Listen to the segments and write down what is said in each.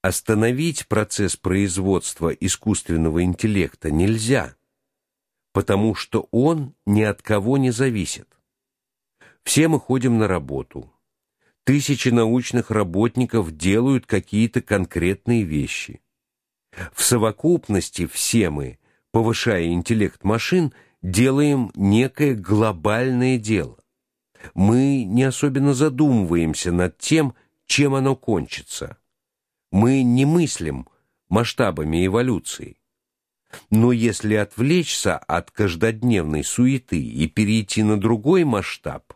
Остановить процесс производства искусственного интеллекта нельзя, потому что он ни от кого не зависит. Все мы ходим на работу. Тысячи научных работников делают какие-то конкретные вещи. В совокупности все мы, повышая интеллект машин, делаем некое глобальное дело. Мы не особенно задумываемся над тем, чем оно кончится. Мы не мыслим масштабами эволюции. Но если отвлечься от каждодневной суеты и перейти на другой масштаб,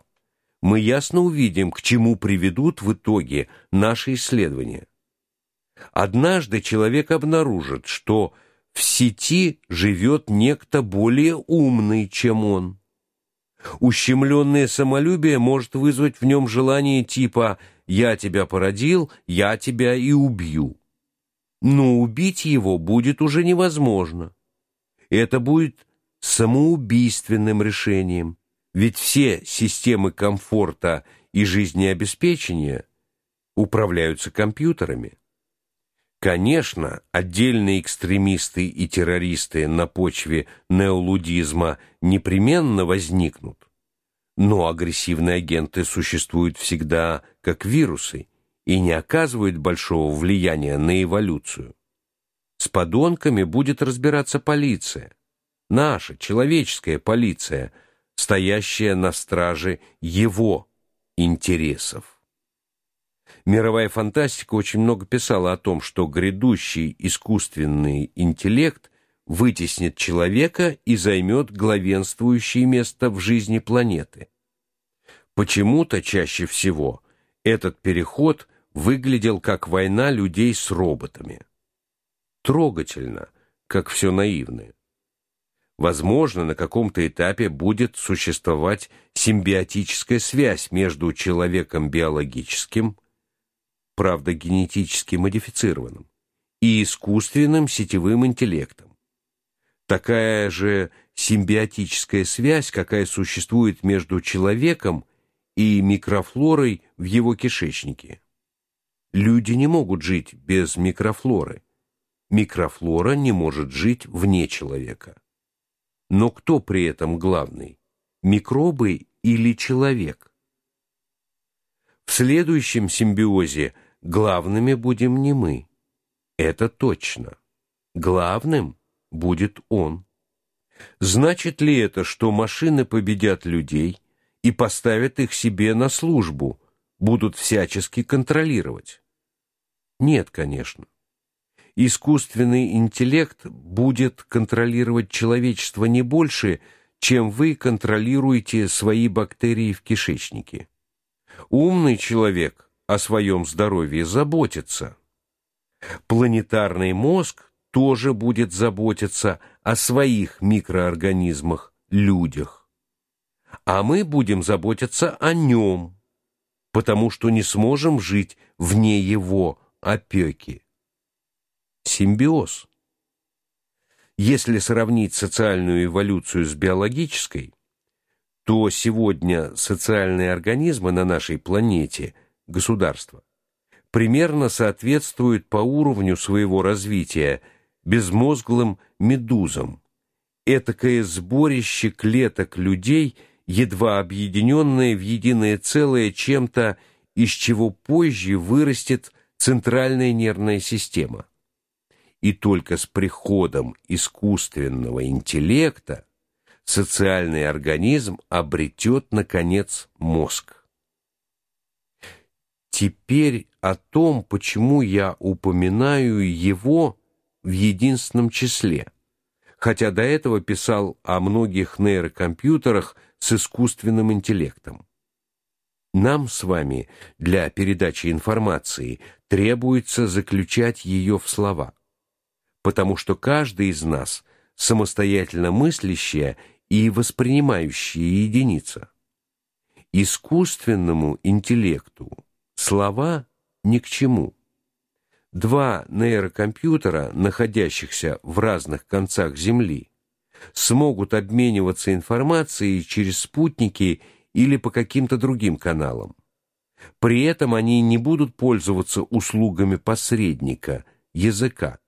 мы ясно увидим, к чему приведут в итоге наши исследования. Однажды человек обнаружит, что в сети живет некто более умный, чем он. Ущемленное самолюбие может вызвать в нем желание типа «я тебя породил, я тебя и убью». Но убить его будет уже невозможно. Это будет самоубийственным решением, ведь все системы комфорта и жизнеобеспечения управляются компьютерами. Конечно, отдельные экстремисты и террористы на почве неолудизма непременно возникнут. Но агрессивные агенты существуют всегда как вирусы и не оказывают большого влияния на эволюцию. С подонками будет разбираться полиция, наша человеческая полиция, стоящая на страже его интересов. Мировая фантастика очень много писала о том, что грядущий искусственный интеллект вытеснит человека и займет главенствующее место в жизни планеты. Почему-то чаще всего этот переход выглядел как война людей с роботами. Трогательно, как все наивное. Возможно, на каком-то этапе будет существовать симбиотическая связь между человеком биологическим правда генетически модифицированным, и искусственным сетевым интеллектом. Такая же симбиотическая связь, какая существует между человеком и микрофлорой в его кишечнике. Люди не могут жить без микрофлоры. Микрофлора не может жить вне человека. Но кто при этом главный? Микробы или человек? В следующем симбиозе главными будем не мы. Это точно. Главным будет он. Значит ли это, что машины победят людей и поставят их себе на службу, будут всячески контролировать? Нет, конечно. Искусственный интеллект будет контролировать человечество не больше, чем вы контролируете свои бактерии в кишечнике. Умный человек о своем здоровье заботится. Планетарный мозг тоже будет заботиться о своих микроорганизмах, людях. А мы будем заботиться о нем, потому что не сможем жить вне его опеки. Симбиоз. Если сравнить социальную эволюцию с биологической, то сегодня социальные организмы на нашей планете, государства, примерно соответствуют по уровню своего развития безмозглым медузам. Этакое сборище клеток людей, едва объединенное в единое целое чем-то, из чего позже вырастет центральная нервная система. И только с приходом искусственного интеллекта социальный организм обретет, наконец, мозг. Теперь о том, почему я упоминаю его в единственном числе, хотя до этого писал о многих нейрокомпьютерах с искусственным интеллектом. Нам с вами для передачи информации требуется заключать ее в слова, потому что каждый из нас самостоятельно мыслящая и воспринимающая единица. Искусственному интеллекту слова ни к чему. Два нейрокомпьютера, находящихся в разных концах Земли, смогут обмениваться информацией через спутники или по каким-то другим каналам. При этом они не будут пользоваться услугами посредника, языка.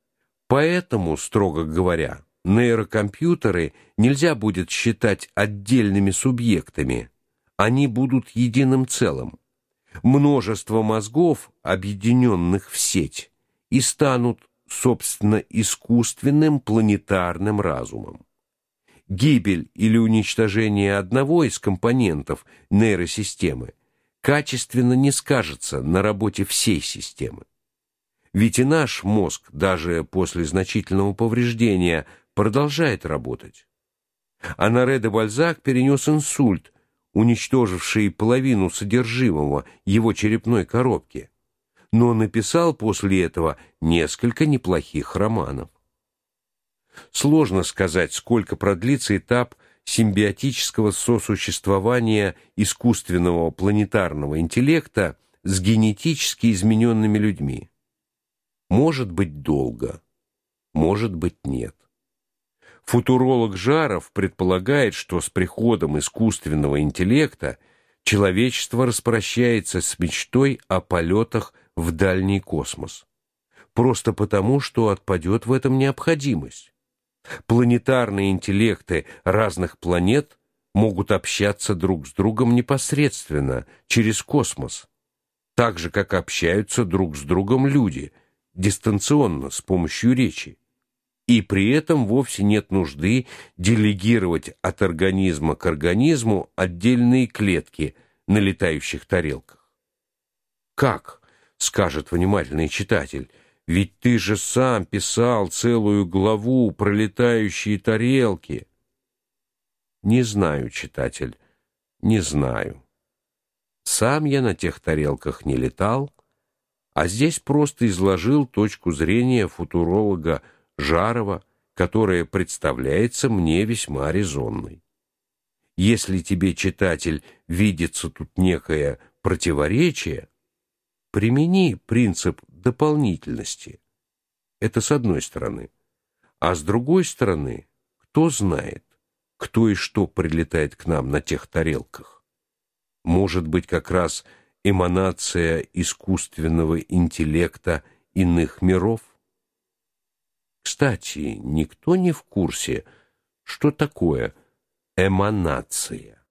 Поэтому, строго говоря, нейрокомпьютеры нельзя будет считать отдельными субъектами. Они будут единым целым. Множество мозгов, объединенных в сеть, и станут, собственно, искусственным планетарным разумом. Гибель или уничтожение одного из компонентов нейросистемы качественно не скажется на работе всей системы. Ведь и наш мозг даже после значительного повреждения продолжает работать. Анаре де Бальзак перенес инсульт, уничтоживший половину содержимого его черепной коробки, но написал после этого несколько неплохих романов. Сложно сказать, сколько продлится этап симбиотического сосуществования искусственного планетарного интеллекта с генетически измененными людьми. Может быть долго, может быть нет. Футуролог Жаров предполагает, что с приходом искусственного интеллекта человечество распрощается с мечтой о полетах в дальний космос. Просто потому, что отпадет в этом необходимость. Планетарные интеллекты разных планет могут общаться друг с другом непосредственно через космос, так же как общаются друг с другом люди, дистанционно с помощью речи и при этом вовсе нет нужды делегировать от организма к организму отдельные клетки на летающих тарелках. Как, скажет внимательный читатель, ведь ты же сам писал целую главу про летающие тарелки. Не знаю, читатель, не знаю. Сам я на тех тарелках не летал, а здесь просто изложил точку зрения футуролога Жарова, которая представляется мне весьма резонной. Если тебе, читатель, видится тут некое противоречие, примени принцип дополнительности. Это с одной стороны. А с другой стороны, кто знает, кто и что прилетает к нам на тех тарелках? Может быть, как раз эманация искусственного интеллекта иных миров? Кстати, никто не в курсе, что такое эманация.